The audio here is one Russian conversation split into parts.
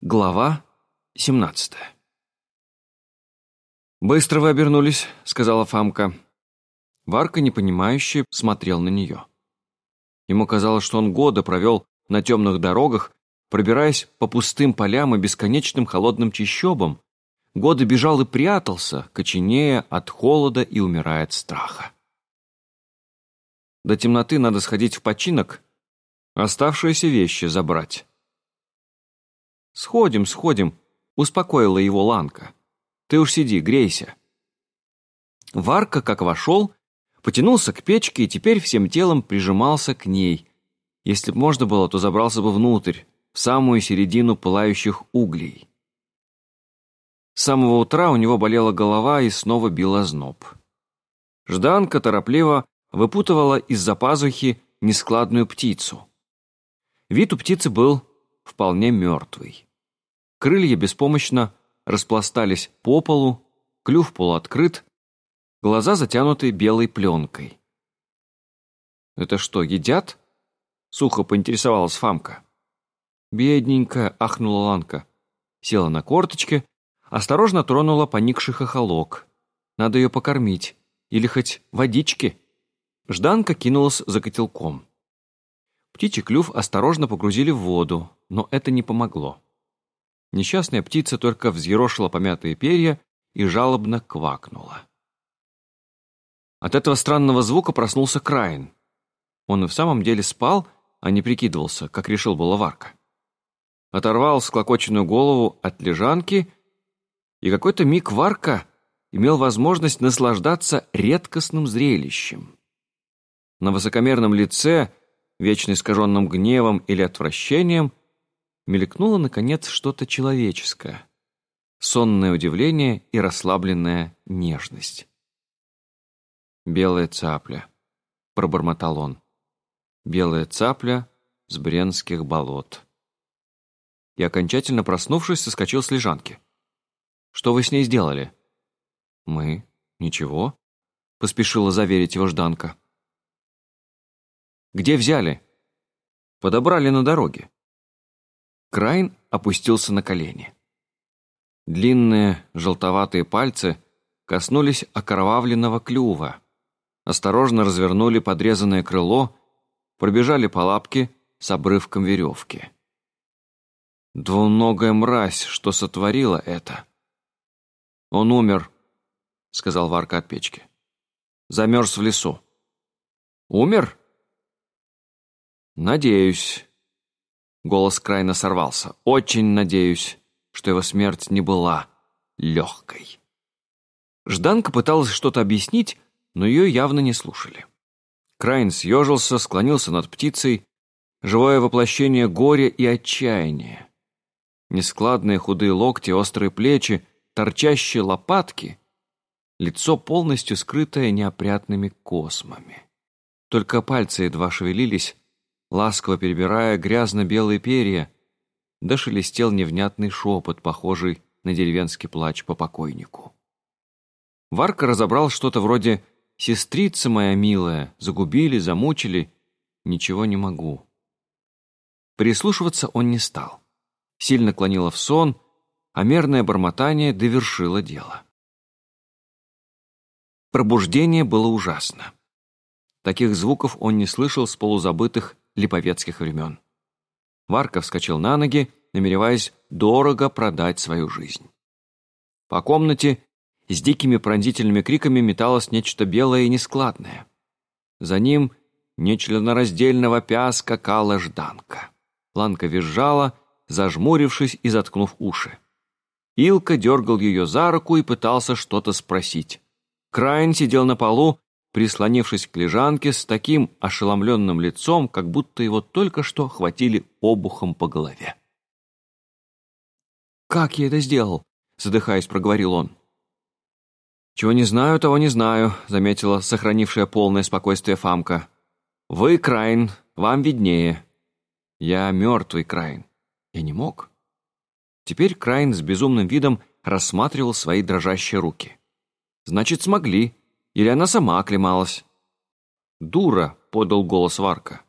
Глава 17 «Быстро вы обернулись», — сказала Фамка. Варка, непонимающе, смотрел на нее. Ему казалось, что он года провел на темных дорогах, пробираясь по пустым полям и бесконечным холодным чащобам. Годы бежал и прятался, коченея от холода и умирая от страха. До темноты надо сходить в починок, оставшиеся вещи забрать. «Сходим, сходим», — успокоила его Ланка. «Ты уж сиди, грейся». Варка, как вошел, потянулся к печке и теперь всем телом прижимался к ней. Если б можно было, то забрался бы внутрь, в самую середину пылающих углей. С самого утра у него болела голова и снова била зноб. Жданка торопливо выпутывала из-за пазухи нескладную птицу. Вид у птицы был вполне мертвый. Крылья беспомощно распластались по полу, клюв полуоткрыт, глаза затянуты белой пленкой. «Это что, едят?» — сухо поинтересовалась Фамка. «Бедненькая!» — ахнула Ланка. Села на корточки, осторожно тронула поникший хохолок. «Надо ее покормить. Или хоть водички?» Жданка кинулась за котелком. Птичий клюв осторожно погрузили в воду, но это не помогло. Несчастная птица только взъерошила помятые перья и жалобно квакнула. От этого странного звука проснулся Краин. Он и в самом деле спал, а не прикидывался, как решил было Варка. Оторвал склокоченную голову от лежанки, и какой-то миг Варка имел возможность наслаждаться редкостным зрелищем. На высокомерном лице, вечно искаженном гневом или отвращением, мелькнуло, наконец, что-то человеческое. Сонное удивление и расслабленная нежность. «Белая цапля», — пробормотал он. «Белая цапля с бренских болот». И, окончательно проснувшись, соскочил с лежанки. «Что вы с ней сделали?» «Мы? Ничего», — поспешила заверить его Жданка. «Где взяли?» «Подобрали на дороге». Крайн опустился на колени. Длинные желтоватые пальцы коснулись окровавленного клюва, осторожно развернули подрезанное крыло, пробежали по лапке с обрывком веревки. Двуногая мразь, что сотворила это. «Он умер», — сказал Варка от печки. «Замерз в лесу». «Умер?» «Надеюсь». Голос крайно сорвался. «Очень надеюсь, что его смерть не была легкой». Жданка пыталась что-то объяснить, но ее явно не слушали. Крайн съежился, склонился над птицей, живое воплощение горя и отчаяния. Нескладные худые локти, острые плечи, торчащие лопатки, лицо полностью скрытое неопрятными космами. Только пальцы едва шевелились, ласково перебирая грязно-белые перья, да шелестел невнятный шепот, похожий на деревенский плач по покойнику. Варка разобрал что-то вроде «Сестрица моя милая, загубили, замучили, ничего не могу». Прислушиваться он не стал. Сильно клонило в сон, а мерное бормотание довершило дело. Пробуждение было ужасно. Таких звуков он не слышал с полузабытых липовецких времен. Варка вскочил на ноги, намереваясь дорого продать свою жизнь. По комнате с дикими пронзительными криками металось нечто белое и нескладное. За ним нечленораздельно вопя скакала Жданка. Ланка визжала, зажмурившись и заткнув уши. Илка дергал ее за руку и пытался что-то спросить. Крайн сидел на полу, прислонившись к лежанке с таким ошеломленным лицом, как будто его только что хватили обухом по голове. «Как я это сделал?» — задыхаясь, проговорил он. «Чего не знаю, того не знаю», — заметила сохранившая полное спокойствие Фамка. «Вы, Крайн, вам виднее. Я мертвый, Крайн. Я не мог». Теперь Крайн с безумным видом рассматривал свои дрожащие руки. «Значит, смогли», или она сама оклемалась?» «Дура», — подал голос Варка.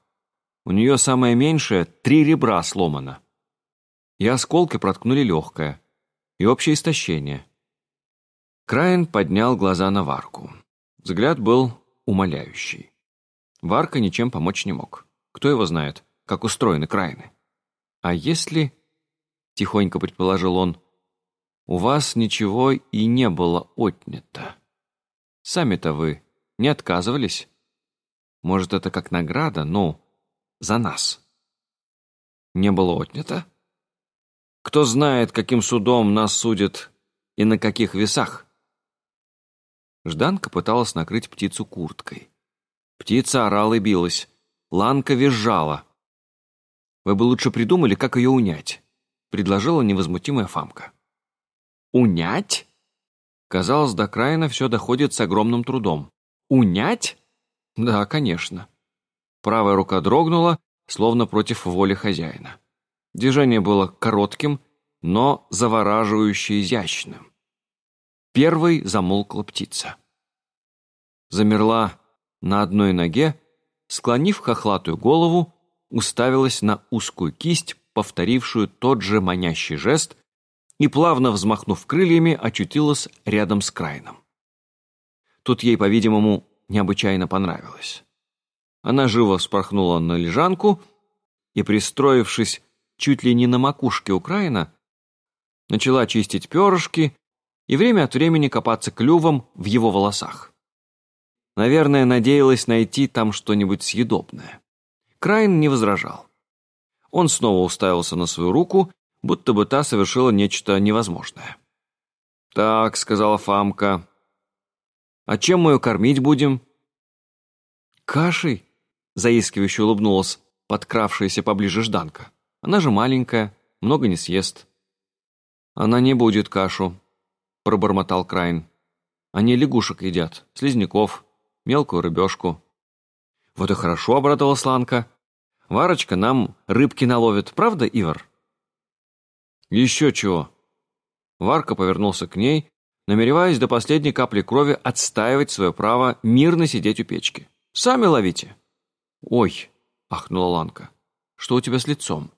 «У нее самое меньшее — три ребра сломано». и осколки проткнули легкое, и общее истощение. Краин поднял глаза на Варку. Взгляд был умоляющий. Варка ничем помочь не мог. Кто его знает, как устроены Краины? А если, тихонько предположил он, у вас ничего и не было отнято? Сами-то вы не отказывались? Может, это как награда, ну, за нас? Не было отнято? Кто знает, каким судом нас судят и на каких весах? Жданка пыталась накрыть птицу курткой. Птица орала и билась. Ланка визжала. «Вы бы лучше придумали, как ее унять», — предложила невозмутимая Фамка. «Унять?» Казалось, до Краина все доходит с огромным трудом. «Унять?» «Да, конечно». Правая рука дрогнула, словно против воли хозяина. Движение было коротким, но завораживающе изящным. Первой замолкла птица. Замерла на одной ноге, склонив хохлатую голову, уставилась на узкую кисть, повторившую тот же манящий жест, и, плавно взмахнув крыльями, очутилась рядом с Крайном. Тут ей, по-видимому, необычайно понравилось. Она живо спорхнула на лежанку и, пристроившись чуть ли не на макушке Украина, начала чистить перышки и время от времени копаться клювом в его волосах. Наверное, надеялась найти там что-нибудь съедобное. Крайн не возражал. Он снова уставился на свою руку, будто бы та совершила нечто невозможное. «Так», — сказала Фамка, — «а чем мы ее кормить будем?» «Кашей», — заискивающе улыбнулась подкравшаяся поближе Жданка. «Она же маленькая, много не съест». «Она не будет кашу», — пробормотал Крайн. «Они лягушек едят, слизняков, мелкую рыбешку». «Вот и хорошо», — обрадовалась Ланка. «Варочка нам рыбки наловит, правда, Ивар?» «Еще чего». Варка повернулся к ней, намереваясь до последней капли крови отстаивать свое право мирно сидеть у печки. «Сами ловите». «Ой», — ахнула Ланка, — «что у тебя с лицом?»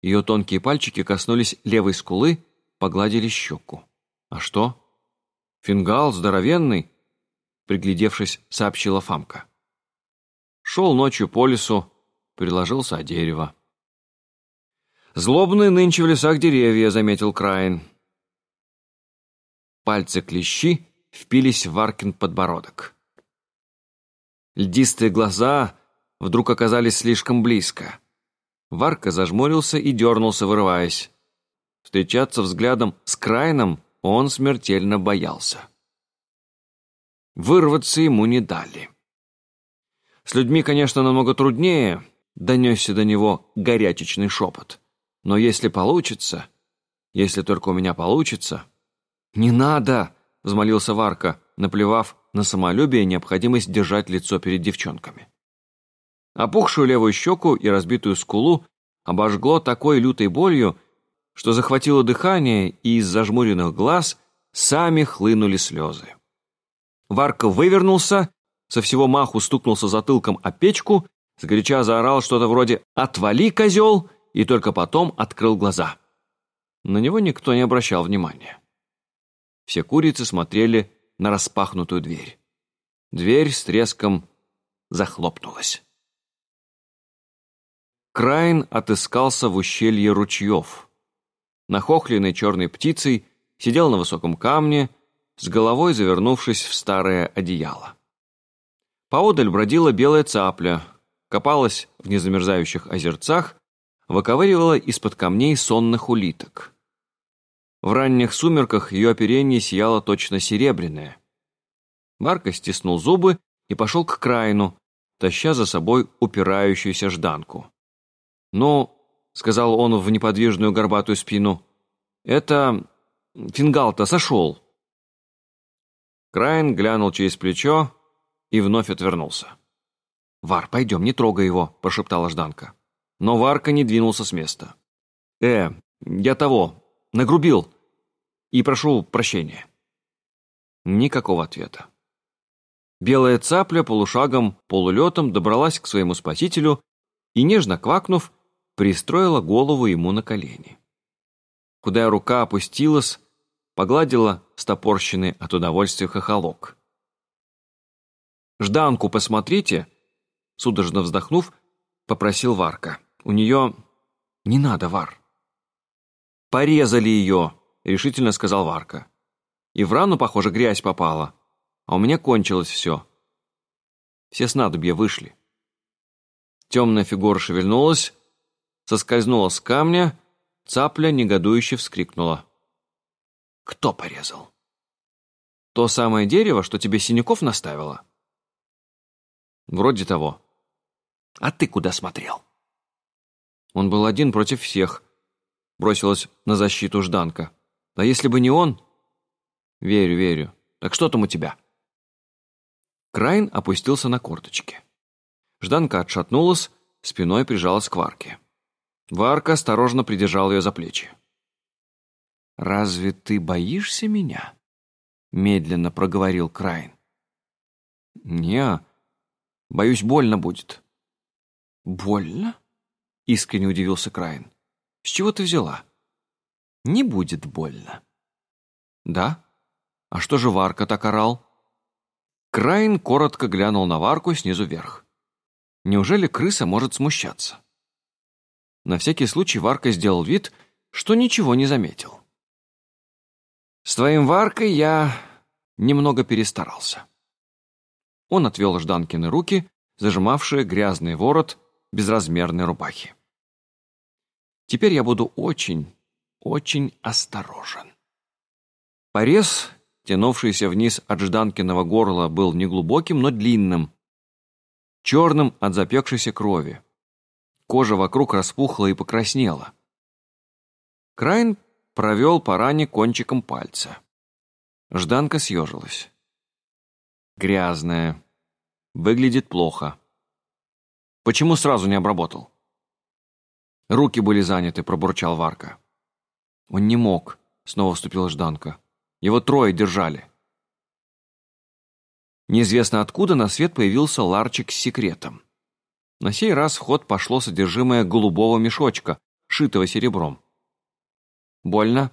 Ее тонкие пальчики коснулись левой скулы, погладили щеку. «А что?» «Фингал здоровенный», — приглядевшись, сообщила Фамка. Шел ночью по лесу, приложился о дерево. «Злобные нынче в лесах деревья», — заметил Краин. Пальцы клещи впились в Варкин подбородок. Льдистые глаза вдруг оказались слишком близко. Варка зажмурился и дернулся, вырываясь. Встречаться взглядом с Крайном он смертельно боялся. Вырваться ему не дали. С людьми, конечно, намного труднее, донесся до него горячечный шепот. Но если получится, если только у меня получится... «Не надо!» — взмолился Варка, наплевав на самолюбие необходимость держать лицо перед девчонками. Опухшую левую щеку и разбитую скулу обожгло такой лютой болью, что захватило дыхание, и из зажмуренных глаз сами хлынули слезы. Варка вывернулся со всего маху стукнулся затылком о печку, сгоряча заорал что-то вроде «Отвали, козел!» И только потом открыл глаза. На него никто не обращал внимания. Все курицы смотрели на распахнутую дверь. Дверь с треском захлопнулась. Крайн отыскался в ущелье ручьев. Нахохленный черной птицей сидел на высоком камне, с головой завернувшись в старое одеяло. Поодаль бродила белая цапля, копалась в незамерзающих озерцах, выковыривала из-под камней сонных улиток. В ранних сумерках ее оперение сияло точно серебряное. Марко стиснул зубы и пошел к краину, таща за собой упирающуюся жданку. «Ну», — сказал он в неподвижную горбатую спину, — «это... фингал-то сошел». Крайн глянул через плечо, и вновь отвернулся. «Вар, пойдем, не трогай его», — прошептала Жданка. Но Варка не двинулся с места. «Э, я того, нагрубил, и прошу прощения». Никакого ответа. Белая цапля полушагом, полулетом добралась к своему спасителю и, нежно квакнув, пристроила голову ему на колени. Худая рука опустилась, погладила стопорщенный от удовольствия хохолок. «Жданку посмотрите», — судорожно вздохнув, попросил Варка. «У нее...» «Не надо, Вар». «Порезали ее», — решительно сказал Варка. «И в рану, похоже, грязь попала, а у меня кончилось все. Все снадобья вышли». Темная фигура шевельнулась, соскользнула с камня, цапля негодующе вскрикнула. «Кто порезал?» «То самое дерево, что тебе синяков наставило?» «Вроде того». «А ты куда смотрел?» Он был один против всех. Бросилась на защиту Жданка. «А если бы не он?» «Верю, верю. Так что там у тебя?» Крайн опустился на корточки. Жданка отшатнулась, спиной прижалась к Варке. Варка осторожно придержал ее за плечи. «Разве ты боишься меня?» Медленно проговорил Крайн. «Не, боюсь, больно будет». «Больно?» Искренне удивился Крайн. «С чего ты взяла?» «Не будет больно». «Да? А что же Варка так орал?» Крайн коротко глянул на Варку снизу вверх. Неужели крыса может смущаться? На всякий случай Варка сделал вид, что ничего не заметил. «С твоим Варкой я немного перестарался». Он отвел Жданкины руки, зажимавшие грязный ворот безразмерной рубахи. Теперь я буду очень, очень осторожен. Порез, тянувшийся вниз от Жданкиного горла, был неглубоким, но длинным, черным от запекшейся крови. Кожа вокруг распухла и покраснела. Крайн провел по ране кончиком пальца. Жданка съежилась. Грязная. Выглядит плохо. Почему сразу не обработал? Руки были заняты, пробурчал Варка. Он не мог, снова вступила Жданка. Его трое держали. Неизвестно откуда на свет появился ларчик с секретом. На сей раз в ход пошло содержимое голубого мешочка, шитого серебром. «Больно?»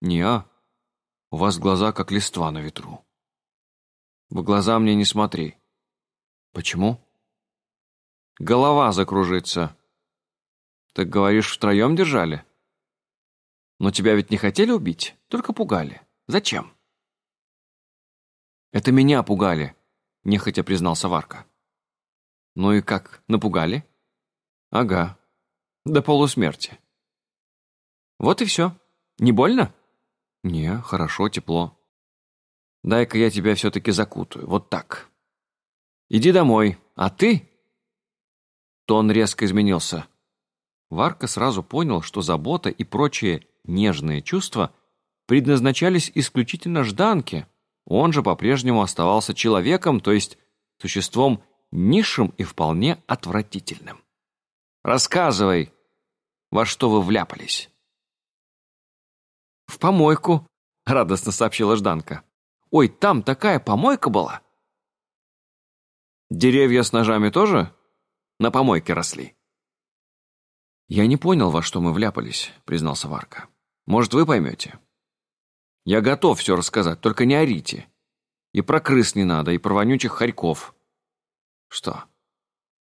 «Не-а. У вас глаза, как листва на ветру». «В глаза мне не смотри». «Почему?» «Голова закружится», так говоришь, втроем держали? Но тебя ведь не хотели убить, только пугали. Зачем? Это меня пугали, нехотя признался Варка. Ну и как, напугали? Ага, до полусмерти. Вот и все. Не больно? Не, хорошо, тепло. Дай-ка я тебя все-таки закутаю, вот так. Иди домой, а ты... Тон резко изменился. Варка сразу понял, что забота и прочие нежные чувства предназначались исключительно Жданке. Он же по-прежнему оставался человеком, то есть существом низшим и вполне отвратительным. «Рассказывай, во что вы вляпались?» «В помойку», — радостно сообщила Жданка. «Ой, там такая помойка была!» «Деревья с ножами тоже на помойке росли?» «Я не понял, во что мы вляпались», — признался Варка. «Может, вы поймете?» «Я готов все рассказать, только не орите. И про крыс не надо, и про вонючих хорьков». «Что,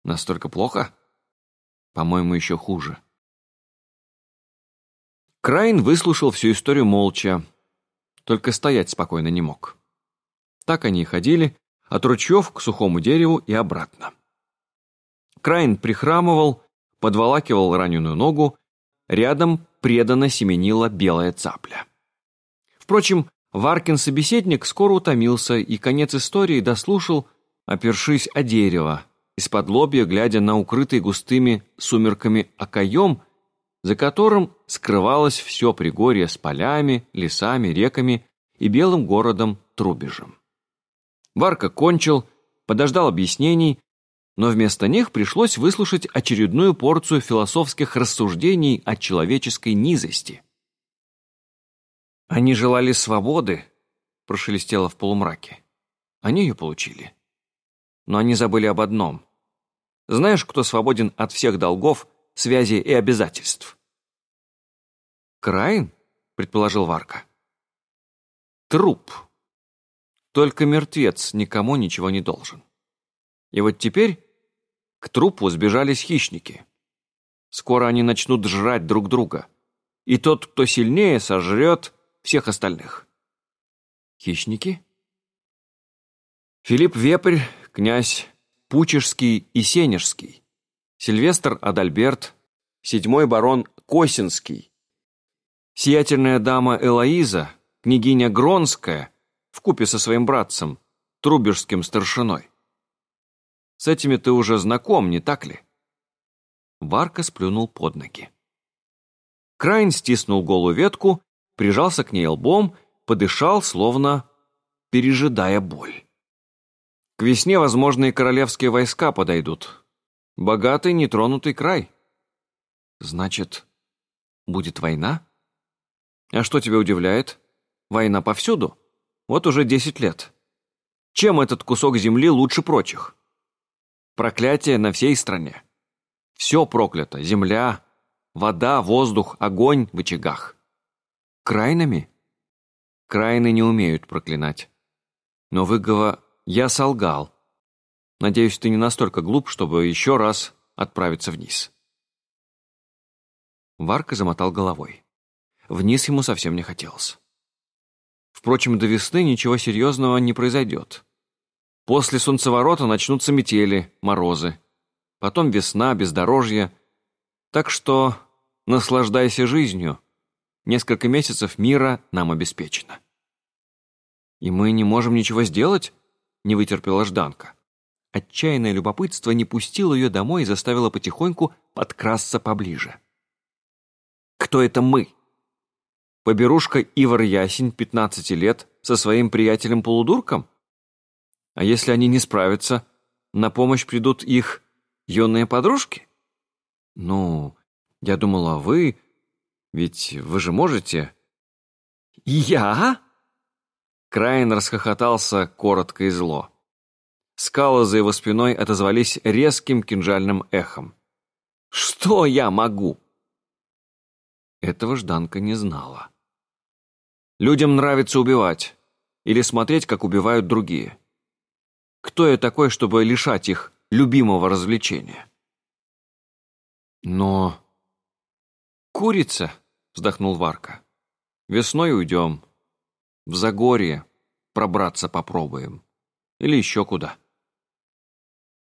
настолько плохо?» «По-моему, еще хуже». Крайн выслушал всю историю молча, только стоять спокойно не мог. Так они и ходили, от ручьев к сухому дереву и обратно. Крайн прихрамывал, подволакивал раненую ногу, рядом преданно семенила белая цапля. Впрочем, Варкин собеседник скоро утомился и конец истории дослушал, опершись о дерево, из-под лобья глядя на укрытый густыми сумерками окоем, за которым скрывалось все Пригорье с полями, лесами, реками и белым городом Трубежем. Варка кончил, подождал объяснений, но вместо них пришлось выслушать очередную порцию философских рассуждений о человеческой низости. «Они желали свободы», — прошелестело в полумраке. Они ее получили. Но они забыли об одном. Знаешь, кто свободен от всех долгов, связей и обязательств. «Краин?» — предположил Варка. «Труп. Только мертвец никому ничего не должен. И вот теперь к трупу сбежались хищники. Скоро они начнут жрать друг друга, и тот, кто сильнее, сожрет всех остальных». «Хищники?» Филипп Вепрь, князь Пучежский и Сенежский, Сильвестр Адальберт, седьмой барон Косинский, сиятельная дама Элоиза, княгиня Гронская, вкупе со своим братцем, Трубежским старшиной. С этими ты уже знаком, не так ли? Варка сплюнул под ноги. Крайн стиснул голую ветку, прижался к ней лбом, подышал, словно пережидая боль. К весне, возможно, и королевские войска подойдут. Богатый, нетронутый край. Значит, будет война? А что тебя удивляет? Война повсюду. Вот уже десять лет. Чем этот кусок земли лучше прочих? Проклятие на всей стране. Все проклято. Земля, вода, воздух, огонь в очагах. Крайнами? Крайны не умеют проклинать. Но выговор я солгал. Надеюсь, ты не настолько глуп, чтобы еще раз отправиться вниз. Варка замотал головой. Вниз ему совсем не хотелось. Впрочем, до весны ничего серьезного не произойдет. После солнцеворота начнутся метели, морозы. Потом весна, бездорожье. Так что наслаждайся жизнью. Несколько месяцев мира нам обеспечено. И мы не можем ничего сделать? не вытерпела Жданка. Отчаянное любопытство не пустило ее домой и заставило потихоньку подкрасться поближе. «Кто это мы?» Поберушка Ивар Ясень, 15 лет, со своим приятелем-полудурком? А если они не справятся, на помощь придут их юные подружки? Ну, я думала, вы... Ведь вы же можете... Я? Крайн расхохотался коротко и зло. Скалы за его спиной отозвались резким кинжальным эхом. «Что я могу?» Этого Жданка не знала. Людям нравится убивать или смотреть, как убивают другие. Кто я такой, чтобы лишать их любимого развлечения? Но... «Курица!» — вздохнул Варка. «Весной уйдем. В Загорье пробраться попробуем. Или еще куда.